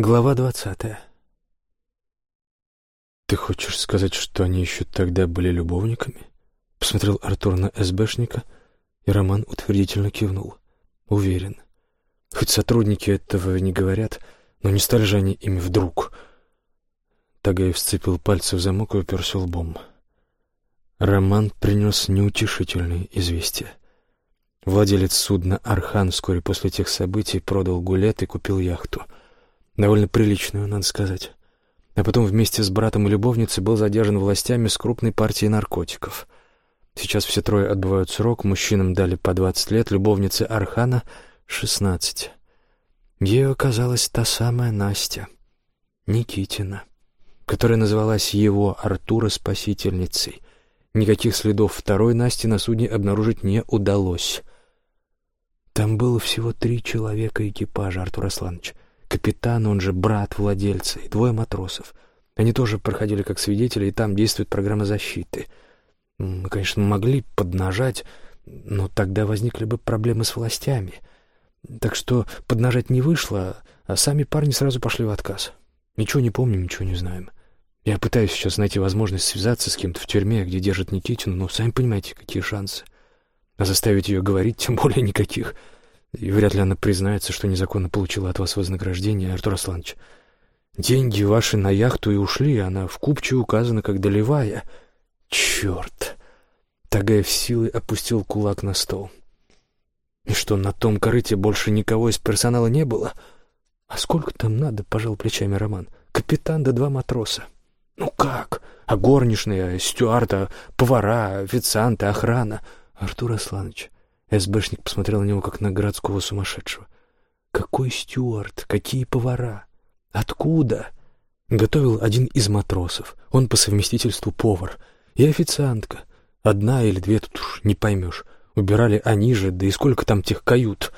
Глава двадцатая. «Ты хочешь сказать, что они еще тогда были любовниками?» Посмотрел Артур на СБшника, и Роман утвердительно кивнул. «Уверен. Хоть сотрудники этого не говорят, но не стали же они ими вдруг». Тагаев сцепил пальцы в замок и уперся лбом. Роман принес неутешительные известия. Владелец судна «Архан» вскоре после тех событий продал гулет и купил яхту — Довольно приличную, надо сказать. А потом вместе с братом и любовницей был задержан властями с крупной партией наркотиков. Сейчас все трое отбывают срок, мужчинам дали по двадцать лет, любовнице Архана — шестнадцать. Ею оказалась та самая Настя, Никитина, которая называлась его Артура спасительницей. Никаких следов второй Насти на судне обнаружить не удалось. Там было всего три человека экипажа, Артур Асланович — Капитан, он же брат владельца, и двое матросов. Они тоже проходили как свидетели, и там действует программа защиты. Мы, конечно, могли поднажать, но тогда возникли бы проблемы с властями. Так что поднажать не вышло, а сами парни сразу пошли в отказ. Ничего не помним, ничего не знаем. Я пытаюсь сейчас найти возможность связаться с кем-то в тюрьме, где держат Никитину, но сами понимаете, какие шансы. А заставить ее говорить тем более никаких — и вряд ли она признается, что незаконно получила от вас вознаграждение, Артур Асланович. Деньги ваши на яхту и ушли, она в купче указана как долевая. Черт! Тагаев силой опустил кулак на стол. И что, на том корыте больше никого из персонала не было? А сколько там надо, пожал плечами Роман. Капитан да два матроса. Ну как? А горничные, стюарда, повара, официанты, охрана? Артур Асланович, СБшник посмотрел на него, как на городского сумасшедшего. «Какой стюард? Какие повара? Откуда?» Готовил один из матросов. Он по совместительству повар. И официантка. Одна или две, тут уж не поймешь. Убирали они же, да и сколько там тех кают.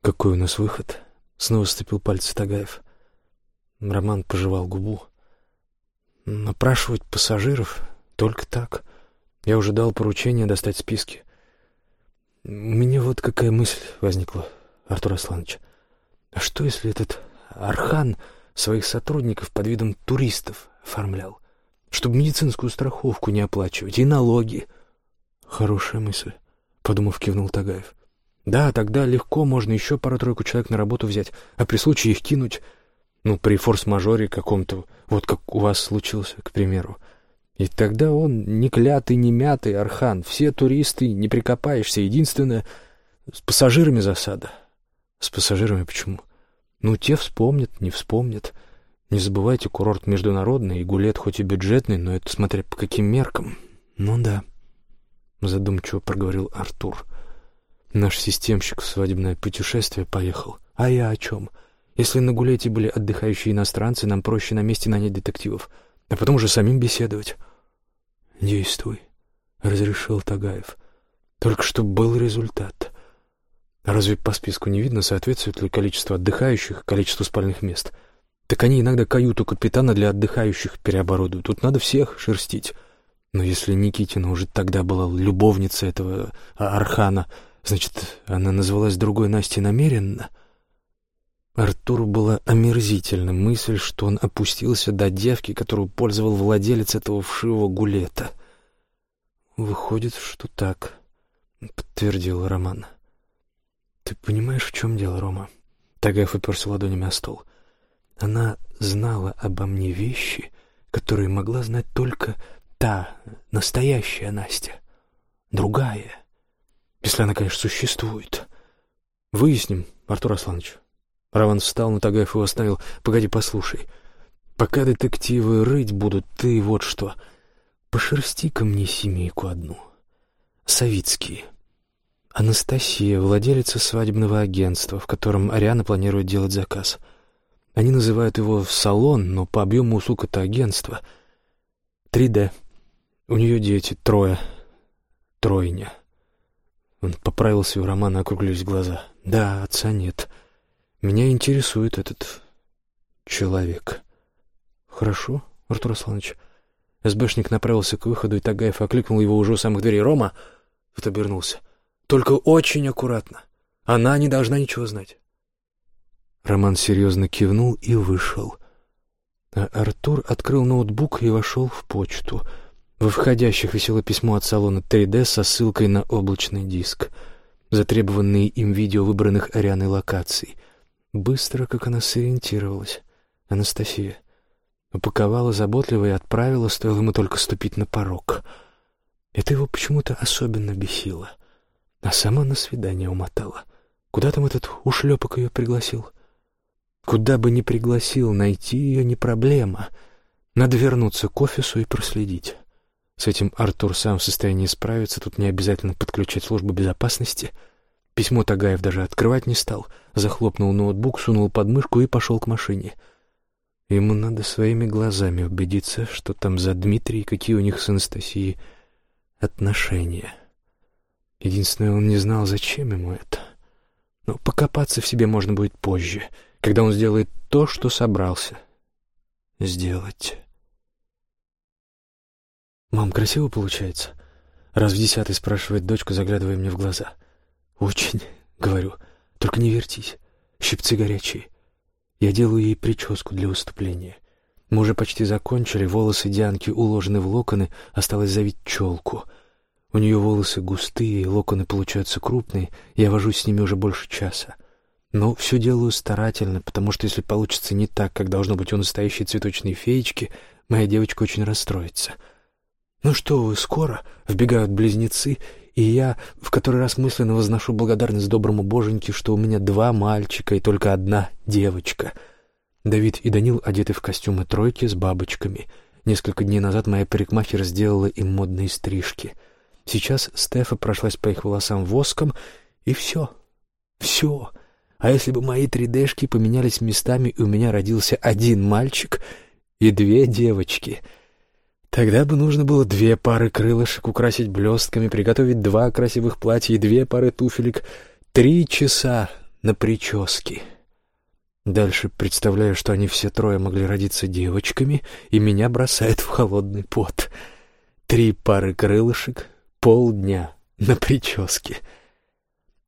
«Какой у нас выход?» Снова сцепил пальцы Тагаев. Роман пожевал губу. «Напрашивать пассажиров? Только так. Я уже дал поручение достать списки. У меня вот какая мысль возникла, Артур Асланович. А что, если этот Архан своих сотрудников под видом туристов оформлял, чтобы медицинскую страховку не оплачивать и налоги? Хорошая мысль, подумав, кивнул Тагаев. Да, тогда легко можно еще пару-тройку человек на работу взять, а при случае их кинуть, ну, при форс-мажоре каком-то, вот как у вас случился, к примеру. И тогда он не клятый, не мятый архан. Все туристы, не прикопаешься. Единственное, с пассажирами засада. С пассажирами почему? Ну, те вспомнят, не вспомнят. Не забывайте, курорт международный, и гулет хоть и бюджетный, но это смотря по каким меркам. Ну да, задумчиво проговорил Артур. Наш системщик в свадебное путешествие поехал. А я о чем? Если на гулете были отдыхающие иностранцы, нам проще на месте нанять детективов, а потом уже самим беседовать. «Действуй», — разрешил Тагаев. «Только чтобы был результат. разве по списку не видно, соответствует ли количество отдыхающих количеству спальных мест? Так они иногда каюту капитана для отдыхающих переоборудуют. Тут надо всех шерстить. Но если Никитина уже тогда была любовница этого Архана, значит, она называлась другой Настей намеренно?» Артуру была омерзительна мысль, что он опустился до девки, которую пользовал владелец этого вшивого гулета. «Выходит, что так», — подтвердил Роман. «Ты понимаешь, в чем дело, Рома?» Тагаев уперся ладонями о стол. «Она знала обо мне вещи, которые могла знать только та, настоящая Настя. Другая. Если она, конечно, существует. Выясним, Артур Асланович». Раван встал, но Тагаев его остановил. «Погоди, послушай. Пока детективы рыть будут, ты вот что. Пошерсти-ка мне семейку одну. Савицкие. Анастасия, владелица свадебного агентства, в котором Ариана планирует делать заказ. Они называют его «салон», но по объему услуг это агентство. 3D. У нее дети, трое. Тройня. Он поправился, у Романа округлились глаза. «Да, отца нет». Меня интересует этот человек. Хорошо, Артур Асланович. СБшник направился к выходу, и Тагаев окликнул его уже у самых дверей. «Рома!» — вот обернулся. «Только очень аккуратно. Она не должна ничего знать». Роман серьезно кивнул и вышел. А Артур открыл ноутбук и вошел в почту. Во входящих висело письмо от салона 3D со ссылкой на облачный диск. Затребованные им видео выбранных Арианой локаций. Быстро, как она сориентировалась. Анастасия. Упаковала заботливо и отправила, стоило ему только ступить на порог. Это его почему-то особенно бесило. А сама на свидание умотала. Куда там этот ушлепок ее пригласил? Куда бы ни пригласил, найти ее не проблема. Надо вернуться к офису и проследить. С этим Артур сам в состоянии справиться, тут не обязательно подключать службу безопасности. Письмо Тагаев даже открывать не стал. Захлопнул ноутбук, сунул под мышку и пошел к машине. Ему надо своими глазами убедиться, что там за Дмитрий и какие у них с Анастасией отношения. Единственное, он не знал, зачем ему это. Но покопаться в себе можно будет позже — когда он сделает то, что собрался сделать. «Мам, красиво получается?» Раз в десятый спрашивает дочка, заглядывая мне в глаза. «Очень», — говорю, — «только не вертись. Щипцы горячие. Я делаю ей прическу для выступления. Мы уже почти закончили, волосы Дианки уложены в локоны, осталось завить челку. У нее волосы густые, локоны получаются крупные, я вожусь с ними уже больше часа. Но все делаю старательно, потому что если получится не так, как должно быть у настоящей цветочной феечки, моя девочка очень расстроится. «Ну что вы, скоро?» — вбегают близнецы, и я в который раз мысленно возношу благодарность доброму боженьке, что у меня два мальчика и только одна девочка. Давид и Данил одеты в костюмы тройки с бабочками. Несколько дней назад моя парикмахер сделала им модные стрижки. Сейчас Стефа прошлась по их волосам воском, и все. Все. А если бы мои 3D-шки поменялись местами, и у меня родился один мальчик и две девочки, тогда бы нужно было две пары крылышек украсить блестками, приготовить два красивых платья и две пары туфелек, три часа на прическе. Дальше представляю, что они все трое могли родиться девочками, и меня бросает в холодный пот. Три пары крылышек, полдня на прическе —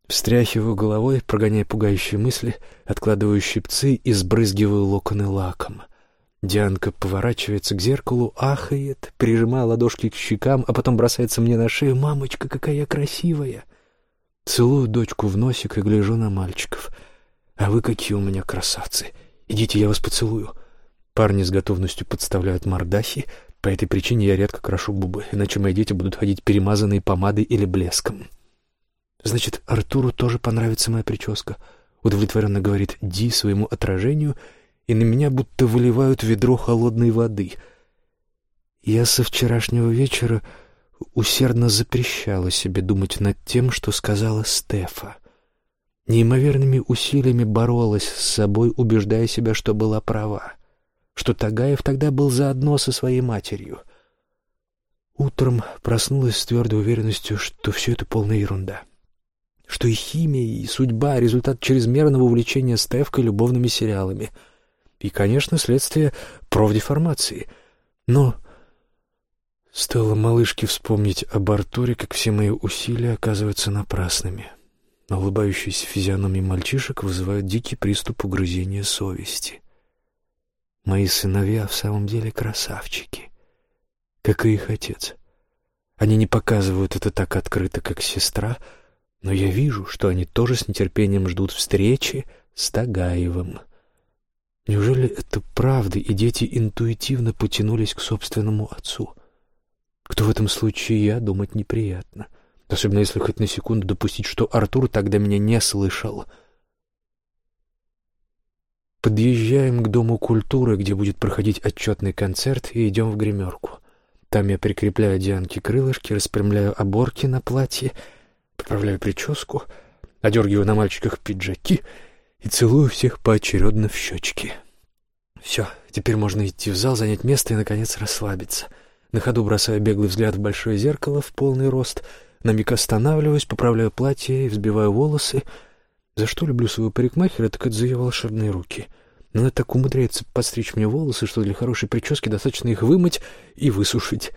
Встряхиваю головой, прогоняя пугающие мысли, откладываю щипцы и сбрызгиваю локоны лаком. Дианка поворачивается к зеркалу, ахает, прижимая ладошки к щекам, а потом бросается мне на шею. «Мамочка, какая я красивая!» Целую дочку в носик и гляжу на мальчиков. «А вы какие у меня красавцы! Идите, я вас поцелую!» Парни с готовностью подставляют мордахи. По этой причине я редко крашу губы, иначе мои дети будут ходить перемазанные помадой или блеском. Значит, Артуру тоже понравится моя прическа. Удовлетворенно говорит Ди своему отражению, и на меня будто выливают ведро холодной воды. Я со вчерашнего вечера усердно запрещала себе думать над тем, что сказала Стефа. Неимоверными усилиями боролась с собой, убеждая себя, что была права, что Тагаев тогда был заодно со своей матерью. Утром проснулась с твердой уверенностью, что все это полная ерунда что и химия, и судьба — результат чрезмерного увлечения Стевкой любовными сериалами. И, конечно, следствие профдеформации. Но стоило малышке вспомнить об Артуре, как все мои усилия оказываются напрасными. Улыбающиеся физиономии мальчишек вызывают дикий приступ угрызения совести. Мои сыновья в самом деле красавчики, как и их отец. Они не показывают это так открыто, как сестра — но я вижу, что они тоже с нетерпением ждут встречи с Тагаевым. Неужели это правда, и дети интуитивно потянулись к собственному отцу? Кто в этом случае я, думать неприятно. Особенно если хоть на секунду допустить, что Артур тогда меня не слышал. Подъезжаем к Дому культуры, где будет проходить отчетный концерт, и идем в гримерку. Там я прикрепляю Дианке крылышки, распрямляю оборки на платье — поправляю прическу, одергиваю на мальчиках пиджаки и целую всех поочередно в щечки. Все, теперь можно идти в зал, занять место и, наконец, расслабиться. На ходу бросаю беглый взгляд в большое зеркало в полный рост, на миг останавливаюсь, поправляю платье и взбиваю волосы. За что люблю своего парикмахера, так это за ее волшебные руки. Она так умудряется подстричь мне волосы, что для хорошей прически достаточно их вымыть и высушить.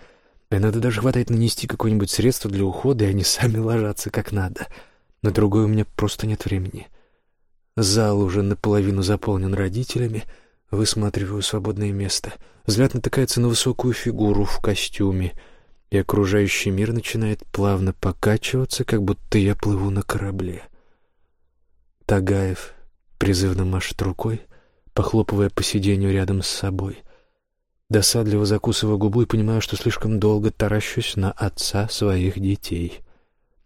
Иногда даже хватает нанести какое-нибудь средство для ухода, и они сами ложатся как надо. На другое у меня просто нет времени. Зал уже наполовину заполнен родителями. Высматриваю свободное место. Взгляд натыкается на высокую фигуру в костюме, и окружающий мир начинает плавно покачиваться, как будто я плыву на корабле. Тагаев призывно машет рукой, похлопывая по сиденью рядом с собой. Досадливо закусываю губу и понимаю, что слишком долго таращусь на отца своих детей.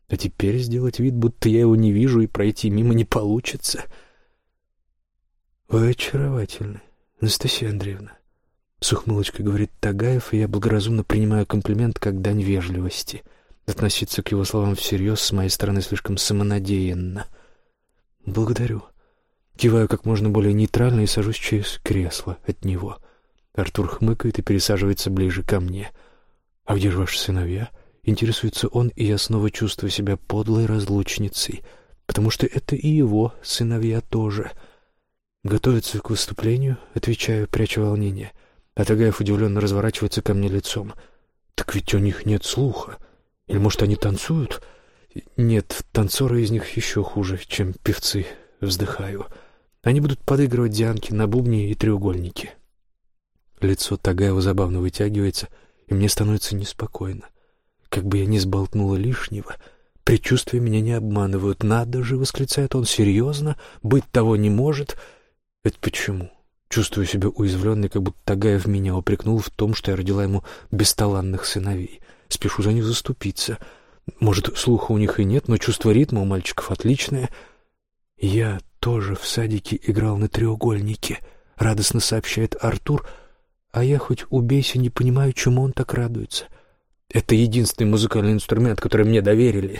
А теперь сделать вид, будто я его не вижу, и пройти мимо не получится. «Вы очаровательны, Анастасия Андреевна», — с ухмылочкой говорит Тагаев, и я благоразумно принимаю комплимент как дань вежливости. Относиться к его словам всерьез с моей стороны слишком самонадеянно. «Благодарю». Киваю как можно более нейтрально и сажусь через кресло от него. Артур хмыкает и пересаживается ближе ко мне. «А где же ваши сыновья?» Интересуется он, и я снова чувствую себя подлой разлучницей, потому что это и его сыновья тоже. Готовятся к выступлению, отвечаю, пряча волнение. А Тагаев удивленно разворачивается ко мне лицом. «Так ведь у них нет слуха. Или, может, они танцуют?» «Нет, танцоры из них еще хуже, чем певцы», — вздыхаю. «Они будут подыгрывать Дианке на бубне и треугольнике». Лицо Тагаева забавно вытягивается, и мне становится неспокойно. Как бы я ни сболтнула лишнего, предчувствия меня не обманывают. «Надо же!» — восклицает он. «Серьезно? Быть того не может?» «Это почему?» Чувствую себя уязвленной, как будто Тагаев меня упрекнул в том, что я родила ему бесталанных сыновей. Спешу за них заступиться. Может, слуха у них и нет, но чувство ритма у мальчиков отличное. «Я тоже в садике играл на треугольнике», — радостно сообщает Артур, а я хоть убейся, не понимаю, чему он так радуется. Это единственный музыкальный инструмент, который мне доверили.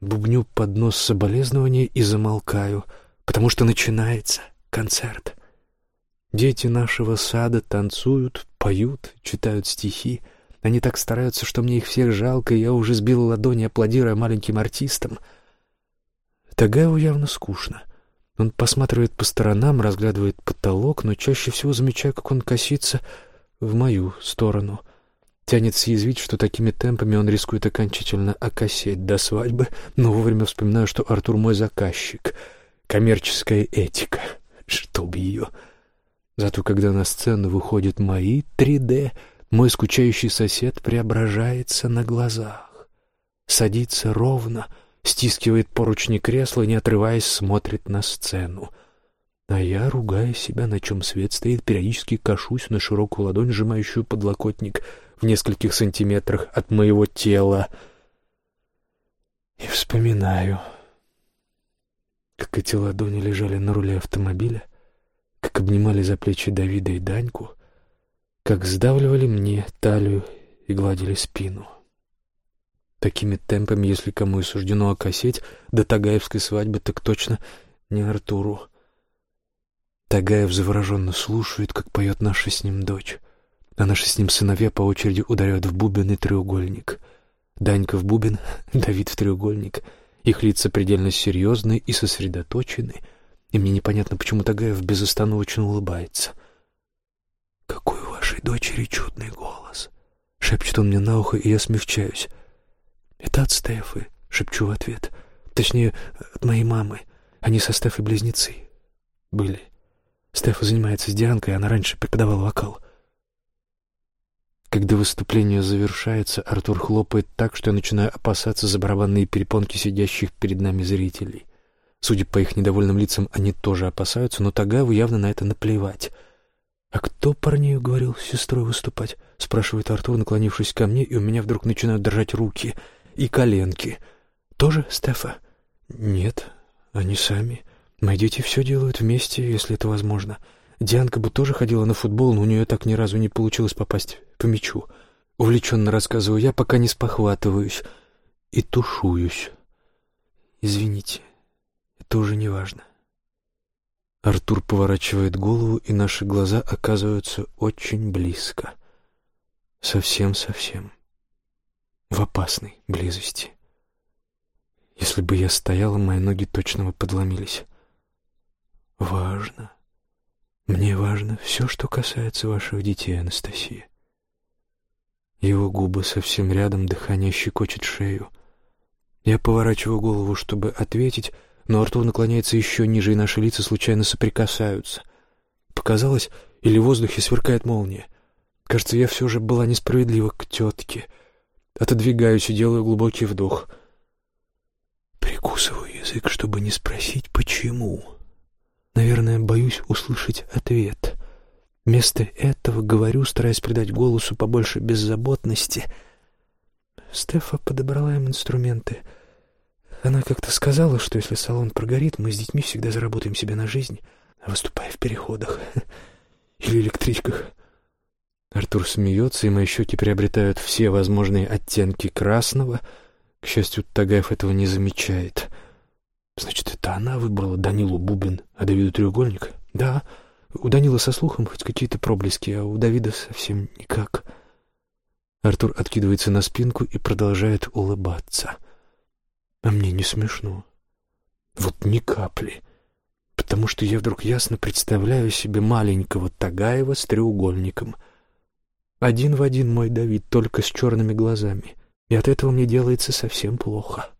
Бубню под нос соболезнования и замолкаю, потому что начинается концерт. Дети нашего сада танцуют, поют, читают стихи. Они так стараются, что мне их всех жалко, и я уже сбил ладони, аплодируя маленьким артистам. Тагаеву явно скучно. Он посматривает по сторонам, разглядывает потолок, но чаще всего замечаю, как он косится в мою сторону. Тянет съязвить, что такими темпами он рискует окончательно окосеть до свадьбы, но вовремя вспоминаю, что Артур мой заказчик. Коммерческая этика. Чтоб ее... Зато когда на сцену выходят мои 3D, мой скучающий сосед преображается на глазах. Садится ровно, стискивает поручни кресла, не отрываясь, смотрит на сцену. А я, ругая себя, на чем свет стоит, периодически кашусь на широкую ладонь, сжимающую подлокотник в нескольких сантиметрах от моего тела. И вспоминаю, как эти ладони лежали на руле автомобиля, как обнимали за плечи Давида и Даньку, как сдавливали мне талию и гладили спину. Такими темпами, если кому и суждено окосеть, до Тагаевской свадьбы, так точно не Артуру. Тагаев завороженно слушает, как поет наша с ним дочь, а наши с ним сыновья по очереди ударяют в бубен и треугольник. Данька в бубен, Давид в треугольник. Их лица предельно серьезны и сосредоточены, и мне непонятно, почему Тагаев безостановочно улыбается. «Какой у вашей дочери чудный голос!» — шепчет он мне на ухо, и я смягчаюсь. «Это от Стефы», — шепчу в ответ. «Точнее, от моей мамы. Они со Стефой близнецы. Были». Стефа занимается с Дианкой, она раньше преподавала вокал. Когда выступление завершается, Артур хлопает так, что я начинаю опасаться за барабанные перепонки сидящих перед нами зрителей. Судя по их недовольным лицам, они тоже опасаются, но Тагаву явно на это наплевать. «А кто парнею говорил с сестрой выступать?» — спрашивает Артур, наклонившись ко мне, и у меня вдруг начинают дрожать руки и коленки. «Тоже Стефа?» «Нет, они сами. Мои дети все делают вместе, если это возможно. Дианка бы тоже ходила на футбол, но у нее так ни разу не получилось попасть по мячу. Увлеченно рассказываю я, пока не спохватываюсь и тушуюсь. Извините, это уже не важно. Артур поворачивает голову, и наши глаза оказываются очень близко. Совсем-совсем. В опасной близости. Если бы я стояла, мои ноги точно бы подломились. Важно. Мне важно все, что касается ваших детей, Анастасия. Его губы совсем рядом, дыхание щекочет шею. Я поворачиваю голову, чтобы ответить, но Артур наклоняется еще ниже, и наши лица случайно соприкасаются. Показалось, или в воздухе сверкает молния. Кажется, я все же была несправедлива к тетке. Отодвигаюсь и делаю глубокий вдох. Прикусываю язык, чтобы не спросить, почему. Наверное, боюсь услышать ответ. Вместо этого говорю, стараясь придать голосу побольше беззаботности. Стефа подобрала им инструменты. Она как-то сказала, что если салон прогорит, мы с детьми всегда заработаем себе на жизнь, выступая в переходах или электричках. Артур смеется, и мои щеки приобретают все возможные оттенки красного. К счастью, Тагаев этого не замечает. Значит, это она выбрала Данилу Бубин, а Давиду треугольник? Да, у Данила со слухом хоть какие-то проблески, а у Давида совсем никак. Артур откидывается на спинку и продолжает улыбаться. А мне не смешно. Вот ни капли. Потому что я вдруг ясно представляю себе маленького Тагаева с треугольником — один в один мой Давид, только с черными глазами. И от этого мне делается совсем плохо.